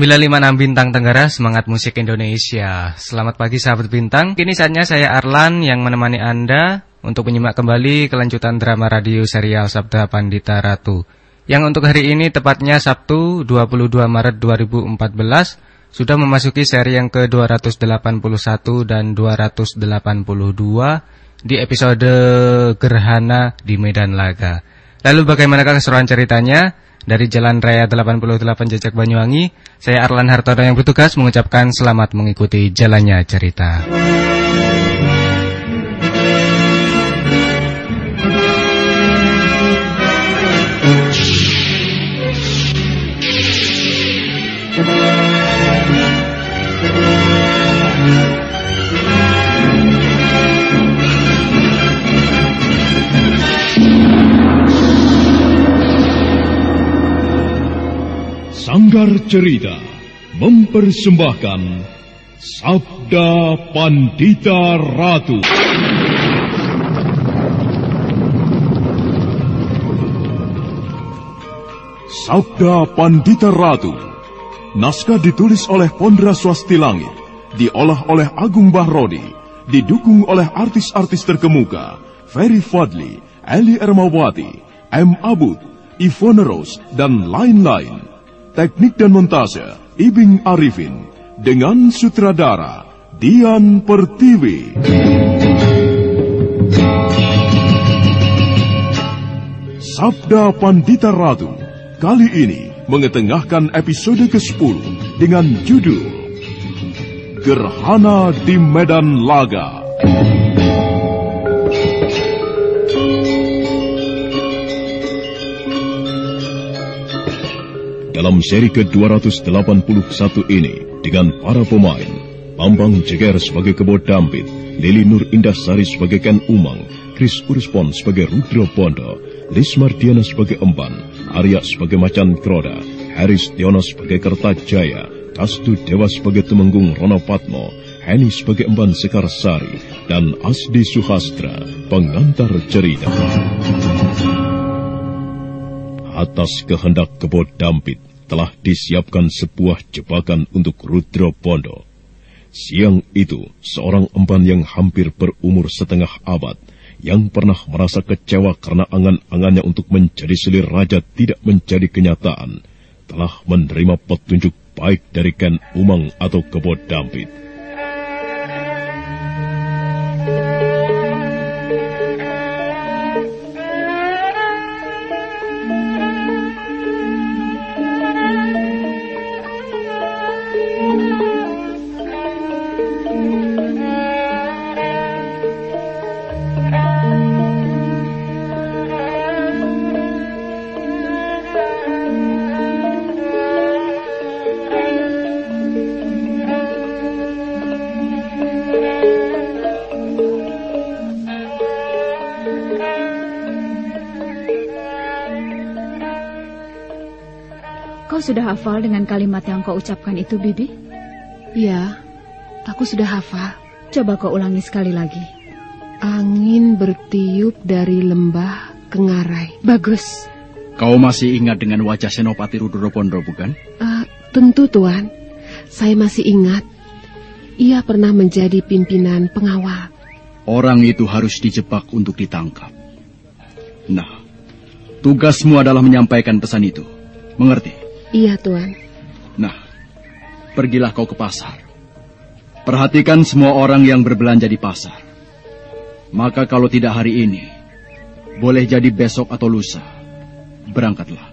956 Bintang Tenggara Semangat Musik Indonesia. Selamat pagi sahabat Bintang. Kini saatnya saya Arlan yang menemani Anda Untuk menyimak kembali kelanjutan drama radio serial Sabda Pandita Ratu. Yang untuk hari ini tepatnya Sabtu 22 Maret 2014 Sudah memasuki seri yang ke-281 dan 282 Di episode Gerhana di Medan Laga. Lalu bagaimanakah keseruan ceritanya? Dari Jalan Raya 88 Jejak Banyuwangi, saya Arlan Hartono yang bertugas mengucapkan selamat mengikuti jalannya cerita. Sanggar Cerita mempersembahkan Sabda Pandita Ratu. Sabda Pandita Ratu. Naskah ditulis oleh Pondra Swasti Langit, diolah oleh Agung Bahrodi, didukung oleh artis-artis terkemuka, Ferry Fadli, Eli Ermawati, M. Abud, Ivone Rose, dan lain-lain teknik dan montase Ibing Arifin dengan sutradara Dian Pertiwi. Sabda Pandita Ratu kali ini mengetengahkan episode ke-10 dengan judul Gerhana di Medan Laga. Dalam seri ke-281 ini, dengan para pemain, Bambang Jeger sebagai Kebo Dampit, Lili Nur Indasari sebagai Ken Umang, Chris Urspon sebagai Rudra Bondo, Lis Mardiana sebagai Emban, Arya sebagai Macan Kroda, Haris Tiono sebagai Kertajaya, Kastu Dewa sebagai Temenggung Rono Patmo, Heni sebagai Emban Sekarsari, dan Asdi Suhastra, pengantar cerita. Atas kehendak Kebo Dampit, telah disiapkan sebuah jebakan untuk Rudra Bondo. Siang itu, seorang empan yang hampir berumur setengah abad, yang pernah merasa kecewa karena angan-angannya untuk menjadi selir raja tidak menjadi kenyataan, telah menerima petunjuk baik dari Ken Umang atau Kebo Dampit. Sudah hafal dengan kalimat yang kau ucapkan itu, Bibi? Ya, aku sudah hafal. Coba kau ulangi sekali lagi. Angin bertiup dari lembah ke ngarai. Bagus. Kau masih ingat dengan wajah Senopati Rudropondo, bukan? Uh, tentu, Tuan. Saya masih ingat. Ia pernah menjadi pimpinan pengawal. Orang itu harus dijebak untuk ditangkap. Nah, tugasmu adalah menyampaikan pesan itu. Mengerti? Iya, Tuan. Nah, pergilah kau ke pasar. Perhatikan semua orang yang berbelanja di pasar. Maka kalau tidak hari ini, boleh jadi besok atau lusa. Berangkatlah.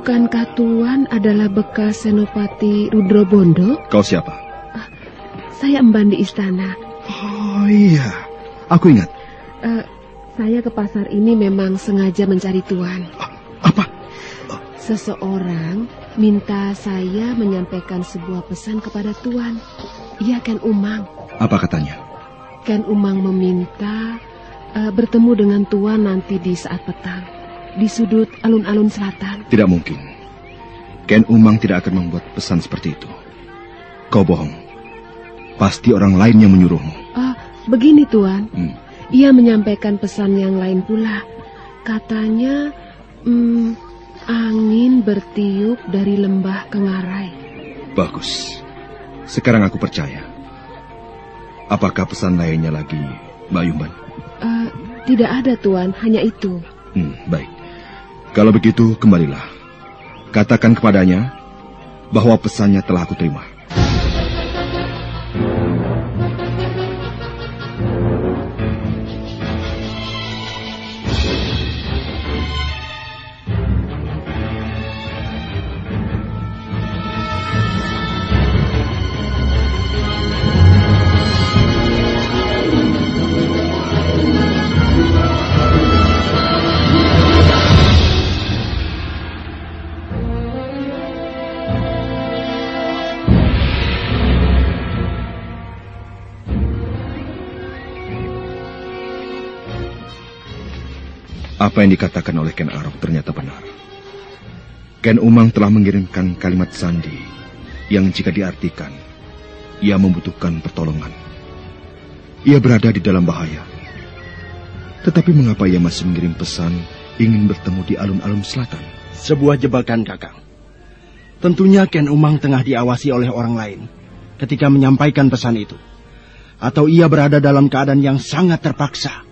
Bukankah Tuan adalah bekas Senopati Rudro Bondo? Kau siapa? Uh, saya emban di istana. Oh iya, aku ingat. Uh, saya ke pasar ini memang sengaja mencari Tuan. Apa? Seseorang minta saya menyampaikan sebuah pesan kepada Tuan. Ia Ken Umang. Apa katanya? Ken Umang meminta uh, bertemu dengan Tuan nanti di saat petang di sudut alun-alun selatan. Tidak mungkin. Ken Umang tidak akan membuat pesan seperti itu. Kau bohong. Pasti orang lain yang menyuruhmu. Uh, begini Tuan. Hmm. Ia menyampaikan pesan yang lain pula. Katanya, hmm, angin bertiup dari lembah Kengarai. Bagus. Sekarang aku percaya. Apakah pesan lainnya lagi, Mbak Yumban? Uh, tidak ada, Tuan. Hanya itu. Hmm, baik. Kalau begitu, kembalilah. Katakan kepadanya bahwa pesannya telah aku terima. Apa yang dikatakan oleh Ken Arok ternyata benar. Ken Umang telah mengirimkan kalimat sandi yang jika diartikan, ia membutuhkan pertolongan. Ia berada di dalam bahaya. Tetapi mengapa ia masih mengirim pesan ingin bertemu di alun-alun selatan? Sebuah jebakan, Kakang. Tentunya Ken Umang tengah diawasi oleh orang lain ketika menyampaikan pesan itu. Atau ia berada dalam keadaan yang sangat terpaksa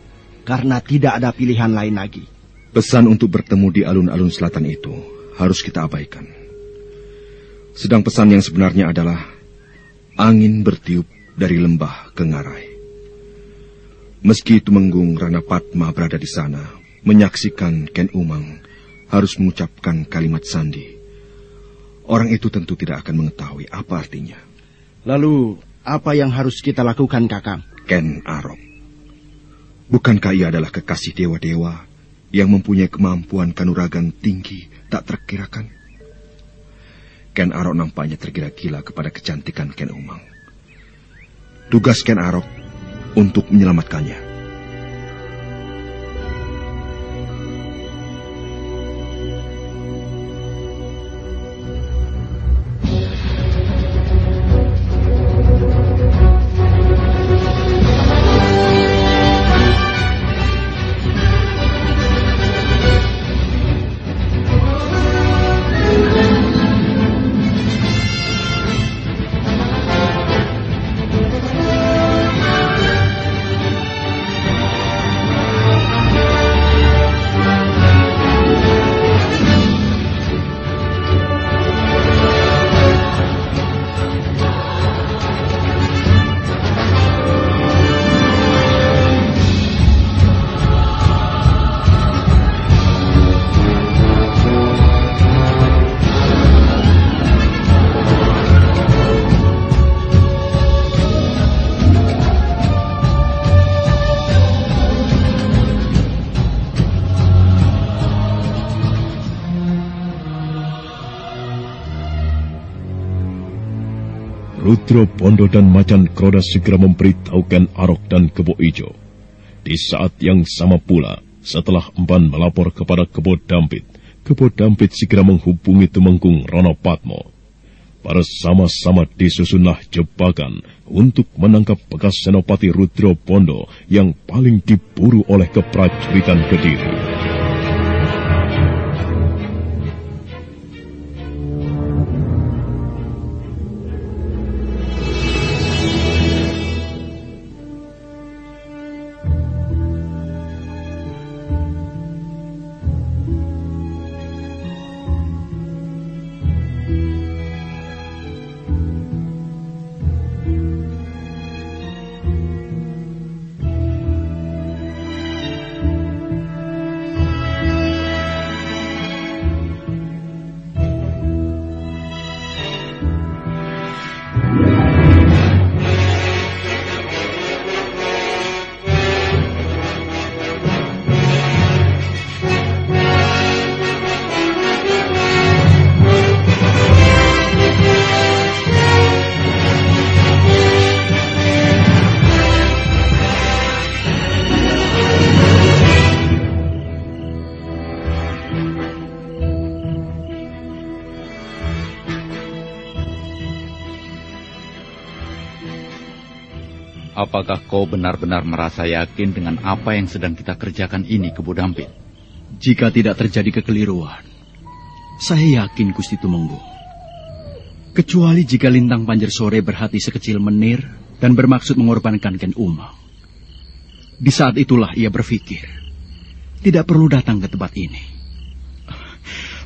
karena tidak ada pilihan lain lagi. Pesan untuk bertemu di alun-alun selatan itu harus kita abaikan. Sedang pesan yang sebenarnya adalah angin bertiup dari lembah ke ngarai. Meski Tumenggung Rana Padma berada di sana, menyaksikan Ken Umang harus mengucapkan kalimat sandi. Orang itu tentu tidak akan mengetahui apa artinya. Lalu, apa yang harus kita lakukan, Kakang? Ken Arok. Bukankah ia adalah kekasih dewa-dewa yang mempunyai kemampuan kanuragan tinggi tak terkirakan? Ken Arok nampaknya tergila-gila kepada kecantikan Ken Umang. Tugas Ken Arok untuk menyelamatkannya. Rudro Bondo dan Macan Kroda segera memberitahukan Arok dan Kebo Ijo. Di saat yang sama pula, setelah Emban melapor kepada Kebo Dampit, Kebo Dampit segera menghubungi Tumenggung Rono Patmo. Para sama-sama disusunlah jebakan untuk menangkap bekas Senopati Rudro Bondo yang paling diburu oleh keprajuritan Kediri. Apakah kau benar-benar merasa yakin dengan apa yang sedang kita kerjakan ini, Kebo Dampit? Jika tidak terjadi kekeliruan, saya yakin Gusti Tumenggung. Kecuali jika Lintang Panjer Sore berhati sekecil menir dan bermaksud mengorbankan Ken Umang. Di saat itulah ia berpikir, tidak perlu datang ke tempat ini.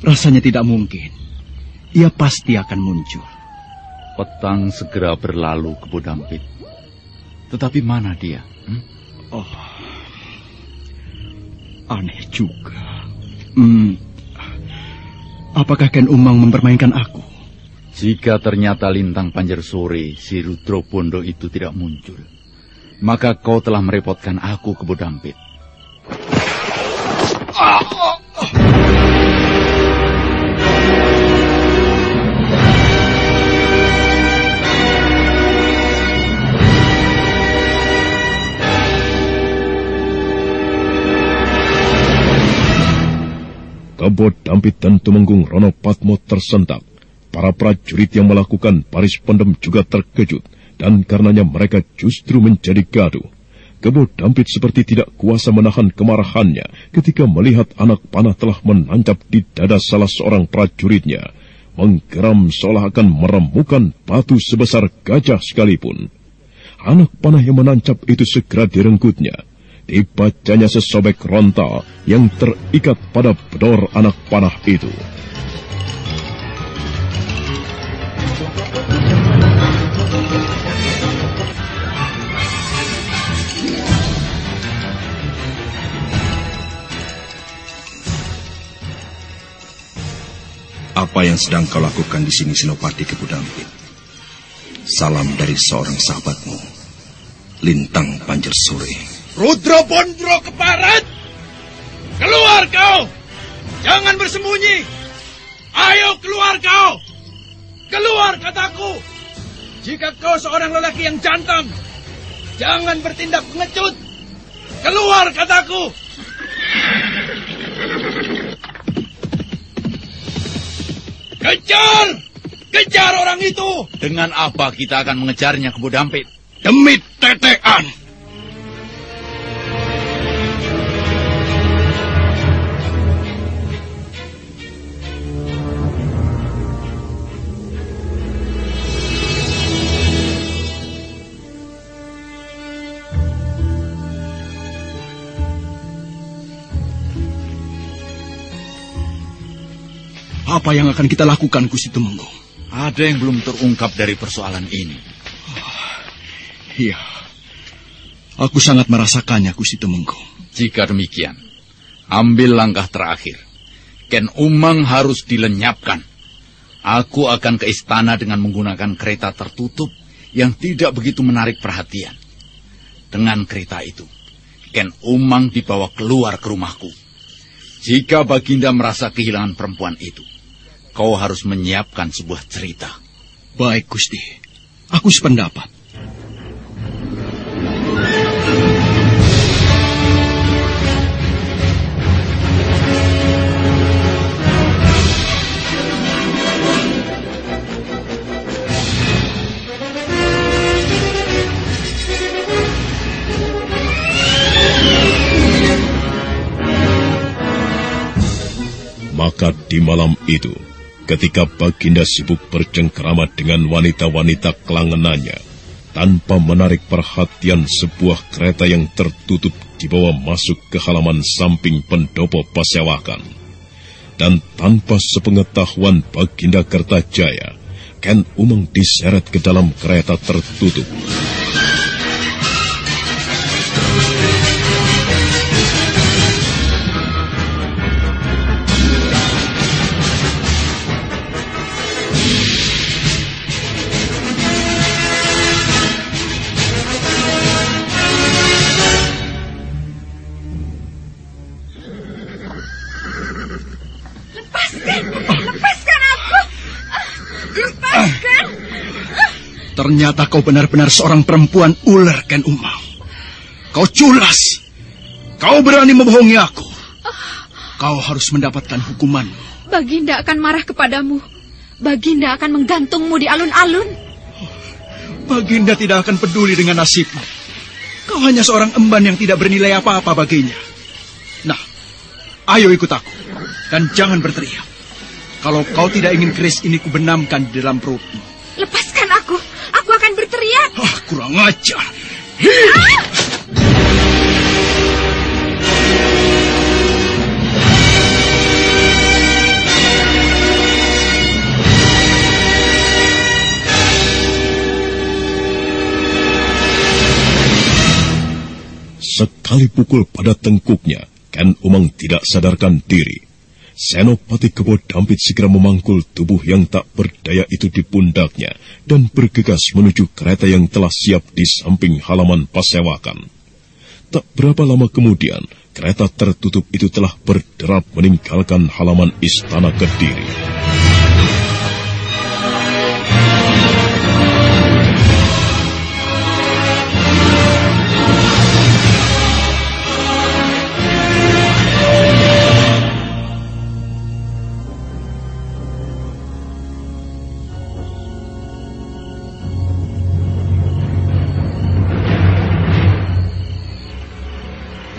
Rasanya tidak mungkin. Ia pasti akan muncul. Petang segera berlalu ke Bodampit. Tetapi mana dia? Hmm? Oh, aneh juga. Hmm, apakah Ken Umang mempermainkan aku? Jika ternyata lintang panjer sore si Rudro Bondo itu tidak muncul, maka kau telah merepotkan aku ke Bodampit. Kebo Dampit dan Tumenggung Rono Patmo tersentak. Para prajurit yang melakukan baris pendem juga terkejut, dan karenanya mereka justru menjadi gaduh. Kebo Dampit seperti tidak kuasa menahan kemarahannya ketika melihat anak panah telah menancap di dada salah seorang prajuritnya, menggeram seolah akan meremukan batu sebesar gajah sekalipun. Anak panah yang menancap itu segera direnggutnya. Dibacanya sesobek rontal yang terikat pada bedor anak panah itu. Apa yang sedang kau lakukan di sini Senopati Kebudampit? Salam dari seorang sahabatmu, Lintang Panjer Sore. Rudro Bondro ke barat! Keluar kau! Jangan bersembunyi! Ayo keluar kau! Keluar kataku! Jika kau seorang lelaki yang jantan, jangan bertindak pengecut! Keluar kataku! Kejar! Kejar orang itu! Dengan apa kita akan mengejarnya ke Bodampit? Demi tetean! Apa yang akan kita lakukan, Gusti Tumenggung? Ada yang belum terungkap dari persoalan ini. Iya, aku sangat merasakannya, Gusti Tumenggung. Jika demikian, ambil langkah terakhir. Ken Umang harus dilenyapkan. Aku akan ke istana dengan menggunakan kereta tertutup yang tidak begitu menarik perhatian. Dengan kereta itu, Ken Umang dibawa keluar ke rumahku. Jika Baginda merasa kehilangan perempuan itu, kau harus menyiapkan sebuah cerita. Baik, Gusti. Aku sependapat. Maka di malam itu, ketika Baginda sibuk bercengkrama dengan wanita-wanita kelangenannya, tanpa menarik perhatian sebuah kereta yang tertutup dibawa masuk ke halaman samping pendopo Pasewakan. Dan tanpa sepengetahuan Baginda Kertajaya, Ken Umang diseret ke dalam kereta tertutup. Ternyata kau benar-benar seorang perempuan ular, Ken Umang. Kau culas. Kau berani membohongi aku. Kau harus mendapatkan hukuman. Baginda akan marah kepadamu. Baginda akan menggantungmu di alun-alun. Baginda tidak akan peduli dengan nasibmu. Kau hanya seorang emban yang tidak bernilai apa-apa baginya. Nah, ayo ikut aku. Dan jangan berteriak. Kalau kau tidak ingin keris ini kubenamkan di dalam perutmu. Lepaskan berteriak. Ah, kurang ajar. Sekali pukul pada tengkuknya, Ken Umang tidak sadarkan diri. Senopati Kebo Dampit segera memangkul tubuh yang tak berdaya itu di pundaknya dan bergegas menuju kereta yang telah siap di samping halaman pasewakan. Tak berapa lama kemudian, kereta tertutup itu telah berderap meninggalkan halaman istana Kediri.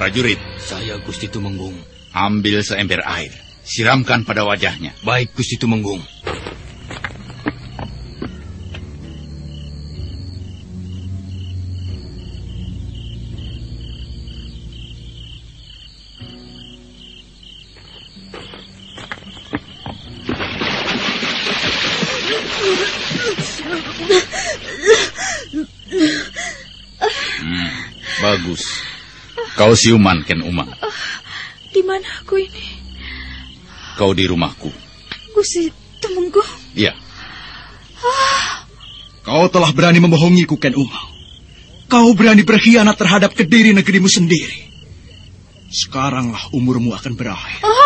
Prajurit, Saya Gusti Tumenggung. ambil seember air. Siramkan pada wajahnya. Baik Gusti Tumenggung. Bagus. Kau siuman, Ken Umang. Di mana aku ini? Kau di rumahku. Gusti Tumenggung. Ya, Kau telah berani membohongiku, Ken Umang. Kau berani berkhianat terhadap kediri negerimu sendiri. Sekaranglah umurmu akan berakhir. Kau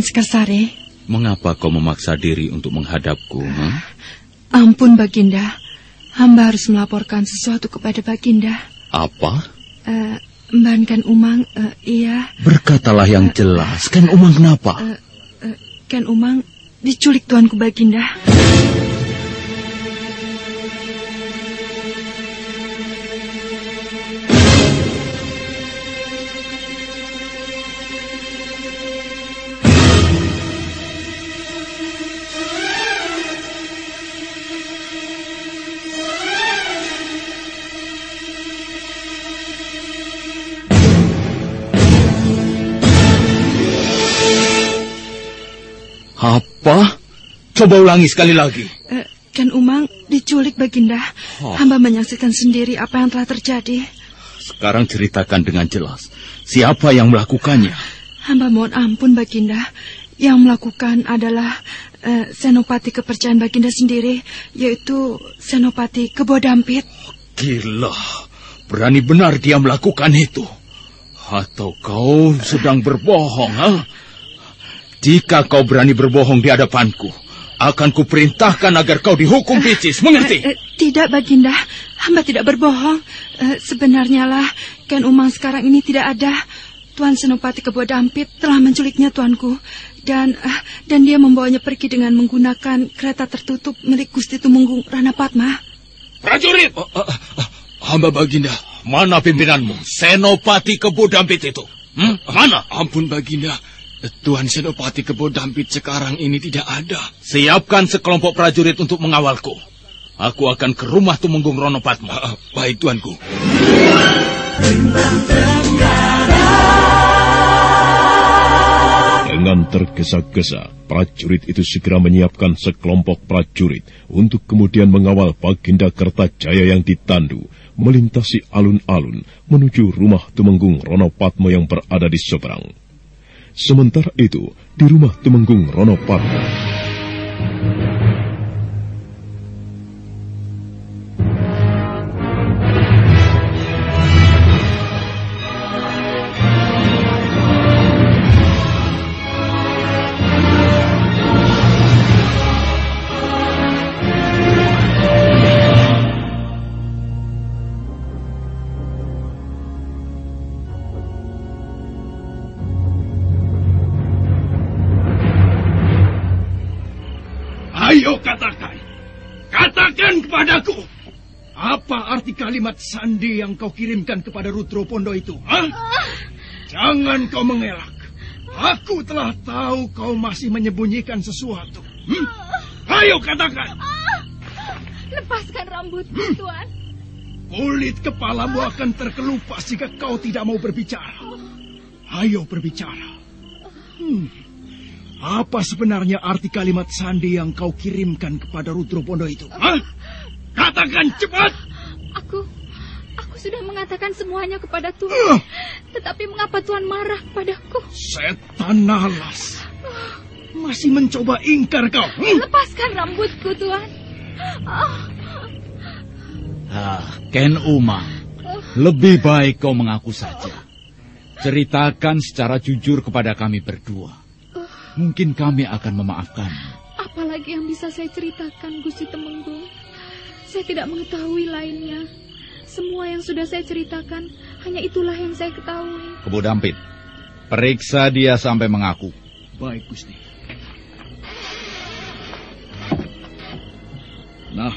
Sekarsari. mengapa kau memaksa diri untuk menghadapku? hmm? Ampun Baginda, hamba harus melaporkan sesuatu kepada Baginda. Apa? Eh, Mban kan Umang, eh, iya, Berkatalah yang jelas, kan Umang kenapa? kan Umang diculik tuanku Baginda. Coba ulangi sekali lagi. Eh, kan Umang diculik Baginda. Oh. Hamba menyaksikan sendiri apa yang telah terjadi. Sekarang ceritakan dengan jelas. Siapa yang melakukannya? Hamba mohon ampun Baginda. Yang melakukan adalah eh, Senopati kepercayaan Baginda sendiri, yaitu Senopati Kebodampit. Gila. Berani benar dia melakukan itu. Atau kau sedang berbohong, ha? Jika kau berani berbohong di hadapanku, akan kuperintahkan agar kau dihukum picis, mengerti? Eh, eh, tidak, Baginda. Hamba tidak berbohong. Eh, sebenarnya lah, Ken Umang sekarang ini tidak ada. Tuan Senopati Kebo Dampit telah menculiknya tuanku dan uh, dan dia membawanya pergi dengan menggunakan kereta tertutup milik Gusti Tumenggung Rana Padma. Prajurit, uh, uh, uh, hamba baginda. Mana pimpinanmu? Senopati Kebo Dampit itu. Hmm? Mana? Ampun baginda. Tuan Senopati Kebo Dampit sekarang ini tidak ada. Siapkan sekelompok prajurit untuk mengawalku. Aku akan ke rumah Tumenggung Rono Padma. Uh, baik tuanku. Dengan tergesa-gesa, prajurit itu segera menyiapkan sekelompok prajurit untuk kemudian mengawal Baginda Kertajaya yang ditandu, melintasi alun-alun menuju rumah Tumenggung Rono Padmo yang berada di seberang. Sementara itu, di rumah Tumenggung Rono Kalimat sandi yang kau kirimkan kepada Rudro Pondo itu? Hah? Jangan kau mengelak. Aku telah tahu kau masih menyembunyikan sesuatu. Hmm? Ayo katakan. Lepaskan rambutku, hmm? Tuan. Kulit kepalamu akan terkelupas jika kau tidak mau berbicara. Ayo berbicara. Hmm. Apa sebenarnya arti kalimat sandi yang kau kirimkan kepada Rudro Pondo itu? Hah? Katakan cepat! Aku, sudah mengatakan semuanya kepada Tuhan. Uh. Tetapi mengapa Tuhan marah padaku? Setan nalas. Masih mencoba ingkar kau. Hmm? Lepaskan rambutku, Tuhan. Ah, ah Ken Uma. Lebih baik kau mengaku saja. Ceritakan secara jujur kepada kami berdua. Mungkin kami akan memaafkan. Apalagi yang bisa saya ceritakan, Gusti Temenggung? Saya tidak mengetahui lainnya. Semua yang sudah saya ceritakan, hanya itulah yang saya ketahui. Kebu Dampit, periksa dia sampai mengaku. Baik, Gusti. Nah,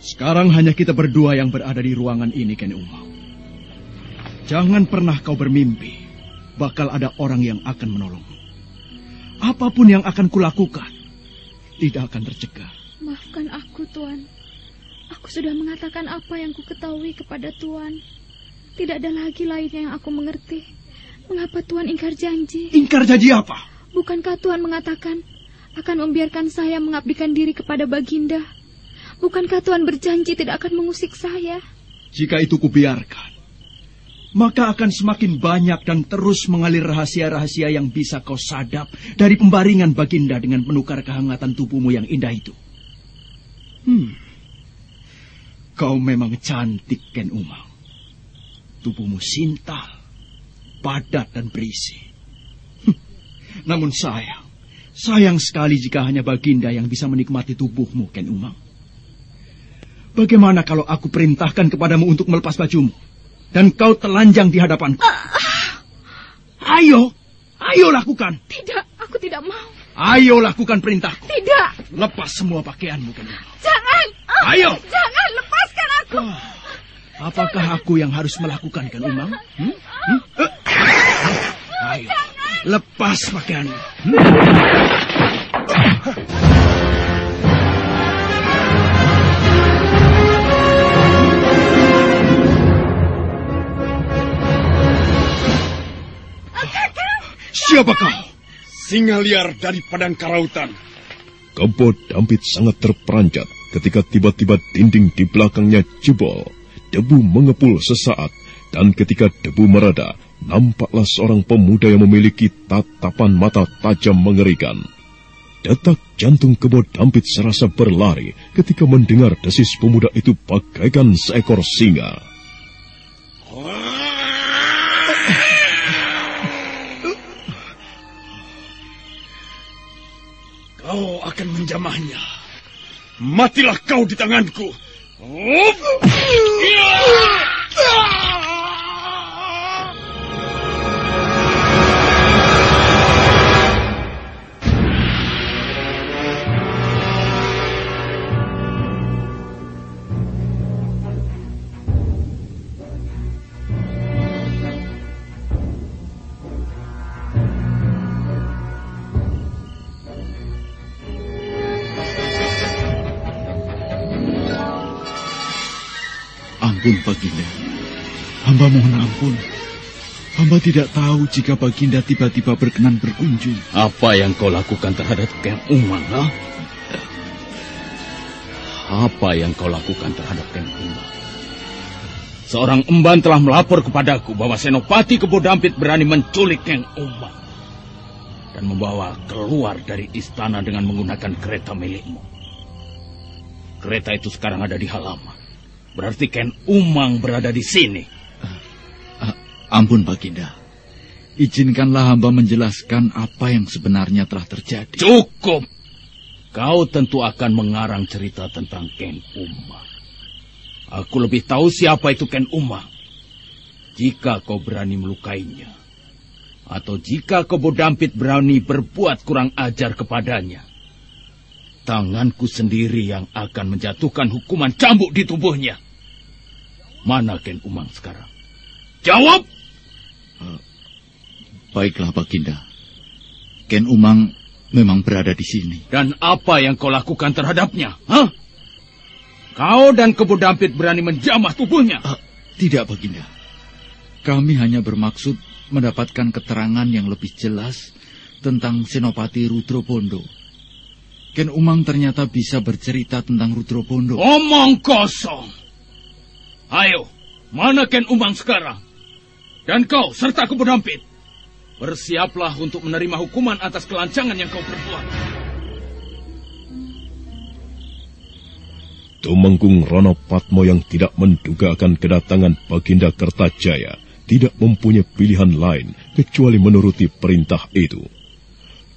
sekarang hanya kita berdua yang berada di ruangan ini, Ken Umau. Jangan pernah kau bermimpi bakal ada orang yang akan menolongmu. Apa pun yang akan kulakukan, tidak akan tercegah. Maafkan aku, Tuan. Sudah mengatakan apa yang ku ketahui kepada Tuan. Tidak ada lagi lainnya yang aku mengerti. Mengapa Tuan ingkar janji? Ingkar janji apa? Bukankah Tuan mengatakan akan membiarkan saya mengabdikan diri kepada Baginda? Bukankah Tuan berjanji tidak akan mengusik saya? Jika itu kubiarkan, maka akan semakin banyak dan terus mengalir rahasia-rahasia yang bisa kau sadap dari pembaringan Baginda dengan menukar kehangatan tubuhmu yang indah itu. Hmm. Kau memang cantik, Ken Umang. Tubuhmu sintal, padat dan berisi. Namun sayang, sayang sekali jika hanya Baginda yang bisa menikmati tubuhmu, Ken Umang. Bagaimana kalau aku perintahkan kepadamu untuk melepas bajumu? Dan kau telanjang di hadapanku. Ayo, ayo lakukan. Tidak, aku tidak mau. Ayo lakukan perintah. Tidak. Lepas semua pakaianmu, Ken Umang. Jangan. Ayo. Jangan, lepaskan Oh, apakah aku yang harus melakukan, kan Umang? Hmm? Hmm? Uh. Ayo, lepas pakaianmu. Hmm? Siapa kau? Singa liar dari padang karautan. Kebo Dampit sangat terperanjat ketika tiba-tiba dinding di belakangnya jebol. Debu mengepul sesaat, dan ketika debu mereda, nampaklah seorang pemuda yang memiliki tatapan mata tajam mengerikan. Detak jantung kebo dampit serasa berlari ketika mendengar desis pemuda itu bagaikan seekor singa. Kau akan menjamahnya. Matilah kau di tanganku. Up! Ampun, Baginda. Hamba mohon ampun. Hamba tidak tahu jika Baginda tiba-tiba berkenan berkunjung. Apa yang kau lakukan terhadap Ken Umang, ha? Apa yang kau lakukan terhadap Ken Umang? Seorang emban telah melapor kepadaku bahwa Senopati Kebo Dampit berani menculik Ken Umang dan membawa keluar dari istana dengan menggunakan kereta milikmu. Kereta itu sekarang ada di halaman. Berarti Ken Umang berada di sini. Uh, ampun, Baginda. Izinkanlah hamba menjelaskan apa yang sebenarnya telah terjadi. Cukup. Kau tentu akan mengarang cerita tentang Ken Umang. Aku lebih tahu siapa itu Ken Umang. Jika kau berani melukainya, atau jika kau bodampit berani berbuat kurang ajar kepadanya, tanganku sendiri yang akan menjatuhkan hukuman cambuk di tubuhnya. Mana Ken Umang sekarang? Jawab! Uh, baiklah, Baginda. Ken Umang memang berada di sini. Dan apa yang kau lakukan terhadapnya? Hah? Kau dan Kebo Dampit berani menjamah tubuhnya? Uh, tidak, Baginda. Kami hanya bermaksud mendapatkan keterangan yang lebih jelas tentang Senopati Rudro Bondo. Ken Umang ternyata bisa bercerita tentang Rudro Bondo. Omong kosong. Ayo, mana Ken Umang sekarang? Dan kau serta Kebo Dampit. Bersiaplah untuk menerima hukuman atas kelancangan yang kau perbuat. Tumenggung Rono Patmo yang tidak menduga akan kedatangan Baginda Kertajaya tidak mempunyai pilihan lain kecuali menuruti perintah itu.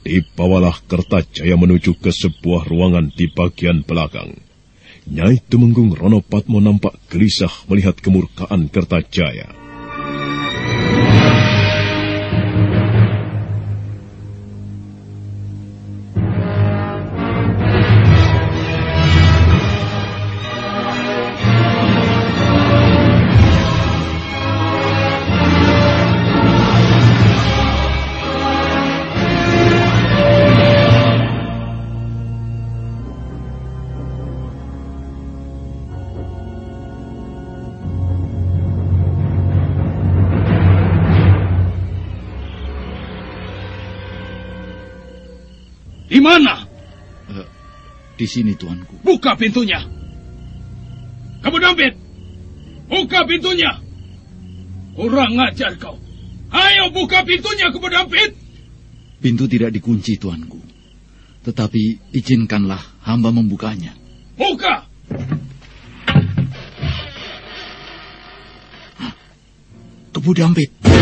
Dibawalah Kertajaya menuju ke sebuah ruangan di bagian belakang. Nyai Tumenggung Rono Patmo nampak gelisah melihat kemurkaan Kertajaya. Di sini, tuanku. Buka pintunya. Kamu dampit. Buka pintunya. Kurang ngajar kau. Ayo buka pintunya, kamu dampit. Pintu tidak dikunci, tuanku. Tetapi izinkanlah hamba membukanya. Buka! Kebu dampit.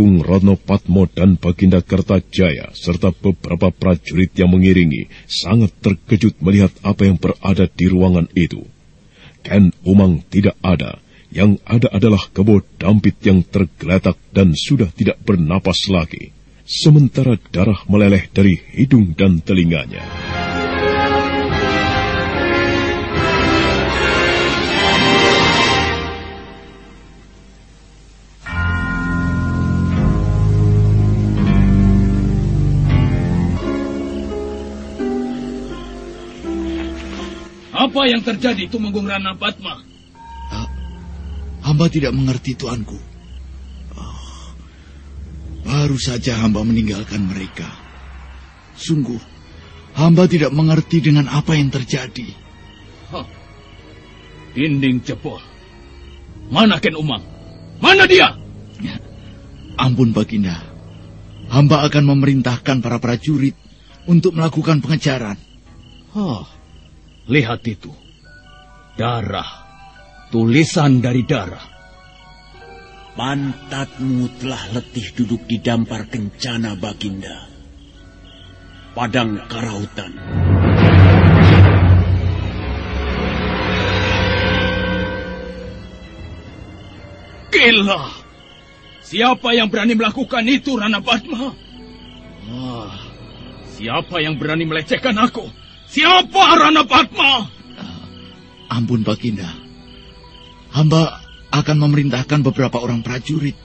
Tumenggung Ratno Patmo dan Baginda Kertajaya serta beberapa prajurit yang mengiringi sangat terkejut melihat apa yang berada di ruangan itu. Ken Umang tidak ada, yang ada adalah kebo dampit yang tergeletak dan sudah tidak bernapas lagi. Sementara darah meleleh dari hidung dan telinganya. Apa yang terjadi Tumenggung Rana Patma? Uh, hamba tidak mengerti tuanku. Oh, baru saja hamba meninggalkan mereka. Sungguh, hamba tidak mengerti dengan apa yang terjadi. Huh. Dinding jebol. Mana Ken Umang? Mana dia? Ya, ampun Baginda. Hamba akan memerintahkan para prajurit untuk melakukan pengejaran. Oh, lihat itu. Darah. Tulisan dari darah. Pantatmu telah letih duduk di dampar kencana, Baginda. Padang Karautan. Gila! Siapa yang berani melakukan itu, Rana Padma? Ah, siapa yang berani melecehkan aku? Siapa Rana Padma? Uh, ampun, Baginda. Hamba akan memerintahkan beberapa orang prajurit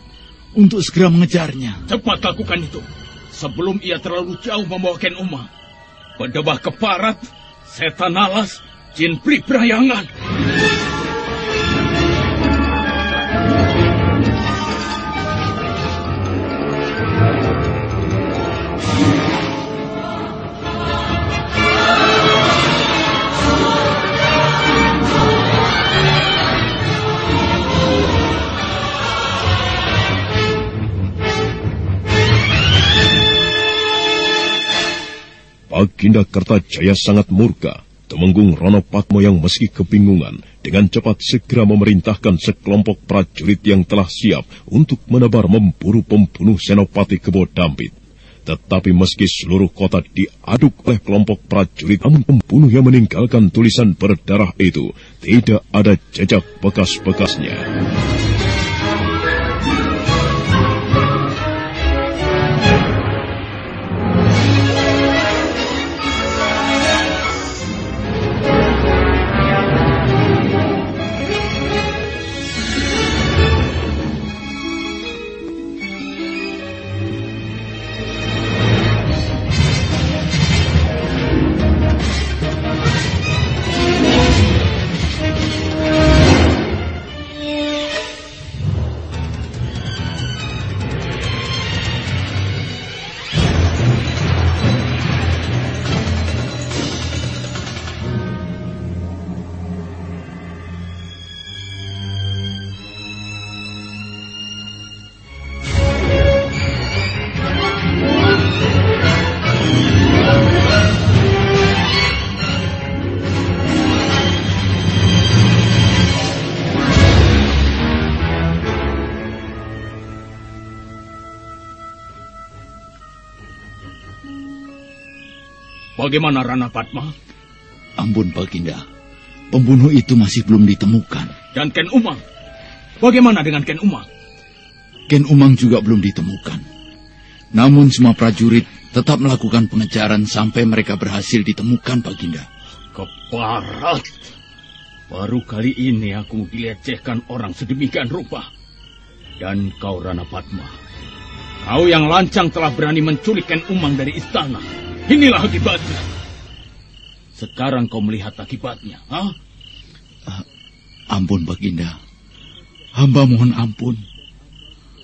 untuk segera mengejarnya. Cepat lakukan itu, sebelum ia terlalu jauh membawa Ken Uma. Pedebah keparat, setan alas, jin pri Baginda Kertajaya sangat murka. Temenggung Patmo yang meski kebingungan, dengan cepat segera memerintahkan sekelompok prajurit yang telah siap untuk menebar memburu pembunuh Senopati Kebo Dampit. Tetapi meski seluruh kota diaduk oleh kelompok prajurit, namun pembunuh yang meninggalkan tulisan berdarah itu tidak ada jejak bekas-bekasnya. Bagaimana Rana Padma? Ampun Baginda, pembunuh itu masih belum ditemukan. Dan Ken Umang? Bagaimana dengan Ken Umang? Ken Umang juga belum ditemukan. Namun semua prajurit tetap melakukan pengejaran sampai mereka berhasil ditemukan, Baginda. Keparat! Baru kali ini aku dilecehkan orang sedemikian rupa. Dan kau Rana Padma, kau yang lancang telah berani menculik Ken Umang dari istana. Inilah akibatnya. Sekarang kau melihat akibatnya. Hah? Uh, ampun, Baginda. Hamba mohon ampun.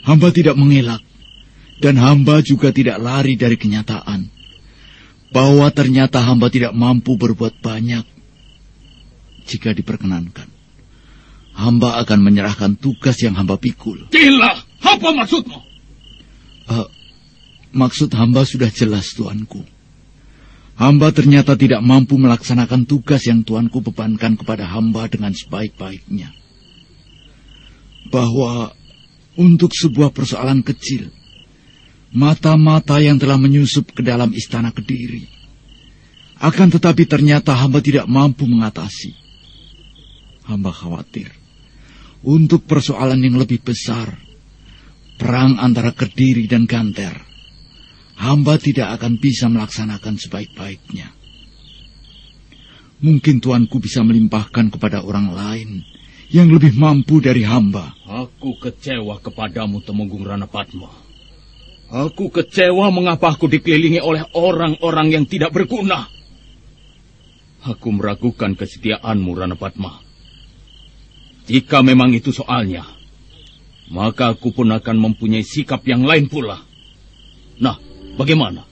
Hamba tidak mengelak. Dan hamba juga tidak lari dari kenyataan. Bahwa ternyata hamba tidak mampu berbuat banyak. Jika diperkenankan. Hamba akan menyerahkan tugas yang hamba pikul. Gila! Apa maksudmu? Uh, maksud hamba sudah jelas, tuanku. Hamba ternyata tidak mampu melaksanakan tugas yang Tuanku bebankan kepada hamba dengan sebaik-baiknya. Bahwa untuk sebuah persoalan kecil, mata-mata yang telah menyusup ke dalam istana Kediri, akan tetapi ternyata hamba tidak mampu mengatasi. Hamba khawatir untuk persoalan yang lebih besar, perang antara Kediri dan Ganter hamba tidak akan bisa melaksanakan sebaik-baiknya. Mungkin tuanku bisa melimpahkan kepada orang lain yang lebih mampu dari hamba. Aku kecewa kepadamu, Temenggung Rana Padma. Aku kecewa mengapa aku dikelilingi oleh orang-orang yang tidak berguna. Aku meragukan kesetiaanmu, Rana Padma. Jika memang itu soalnya, maka aku pun akan mempunyai sikap yang lain pula. Nah, Bagaimana?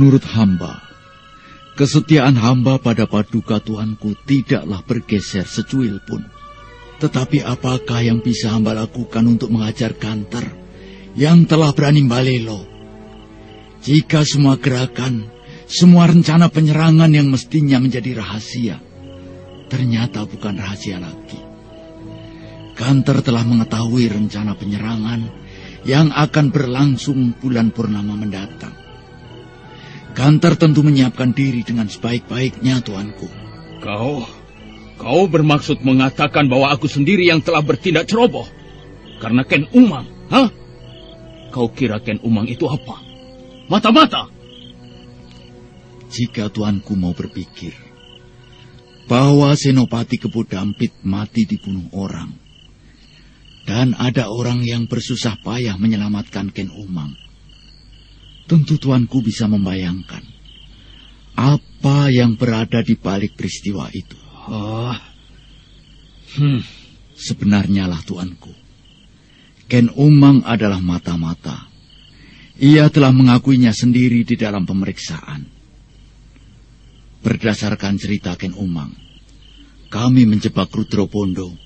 Menurut hamba, kesetiaan hamba pada paduka Tuanku tidaklah bergeser secuil pun. Tetapi apakah yang bisa hamba lakukan untuk mengajar kanter yang telah berani balelo? Jika semua gerakan, semua rencana penyerangan yang mestinya menjadi rahasia, ternyata bukan rahasia lagi. Kanter telah mengetahui rencana penyerangan yang akan berlangsung bulan purnama mendatang. Kanter tentu menyiapkan diri dengan sebaik-baiknya, tuanku. Kau, kau bermaksud mengatakan bahwa aku sendiri yang telah bertindak ceroboh? Karena Ken Umang, hah? Kau kira Ken Umang itu apa? Mata-mata! Jika tuanku mau berpikir bahwa Senopati Kebo Dampit mati dibunuh orang, dan ada orang yang bersusah payah menyelamatkan Ken Umang, tentu tuanku bisa membayangkan apa yang berada di balik peristiwa itu. Oh. Hmm. Sebenarnya lah tuanku, Ken Umang adalah mata-mata ia telah mengakuinya sendiri di dalam pemeriksaan. Berdasarkan cerita Ken Umang, kami menjebak Rudro Pondo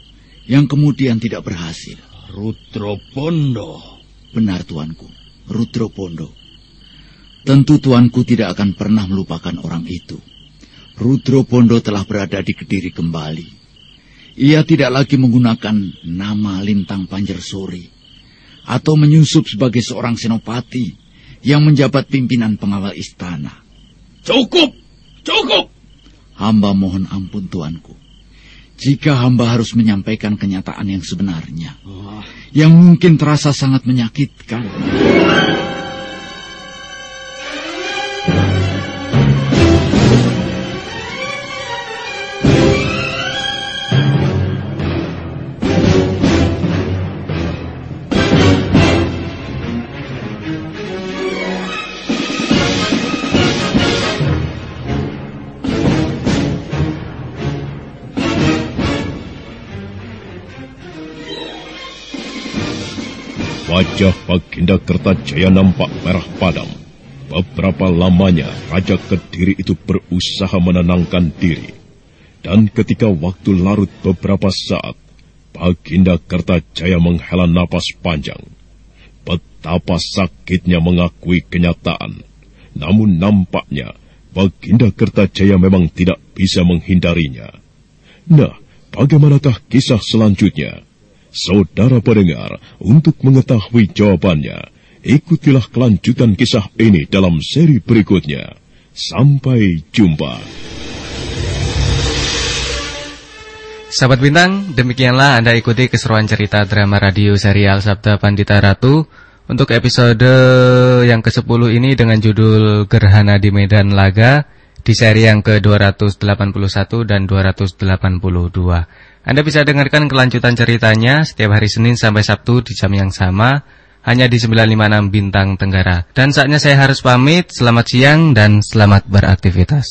yang kemudian tidak berhasil. Rudro Pondo? Benar tuanku, Rudro Pondo. Tentu tuanku tidak akan pernah melupakan orang itu. Rudro Pondo telah berada di Kediri kembali. Ia tidak lagi menggunakan nama Lintang Panjersori atau menyusup sebagai seorang senopati yang menjabat pimpinan pengawal istana. Cukup! Cukup! Hamba mohon ampun tuanku. Jika hamba harus menyampaikan kenyataan yang sebenarnya, oh. yang mungkin terasa sangat menyakitkan. Wajah Baginda Kertajaya nampak merah padam. Beberapa lamanya Raja Kediri itu berusaha menenangkan diri. Dan ketika waktu larut beberapa saat, Baginda Kertajaya menghela napas panjang. Betapa sakitnya mengakui kenyataan. Namun nampaknya Baginda Kertajaya memang tidak bisa menghindarinya. Nah, bagaimanakah kisah selanjutnya? Saudara pendengar, untuk mengetahui jawabannya, ikutilah kelanjutan kisah ini dalam seri berikutnya. Sampai jumpa. Sahabat Bintang, demikianlah Anda ikuti keseruan cerita drama radio serial Sabda Pandita Ratu untuk episode yang ke-10 ini dengan judul Gerhana di Medan Laga di seri yang ke-281 dan 282. Anda bisa dengarkan kelanjutan ceritanya setiap hari Senin sampai Sabtu di jam yang sama, hanya di 956 Bintang Tenggara. Dan saatnya saya harus pamit, selamat siang dan selamat beraktivitas.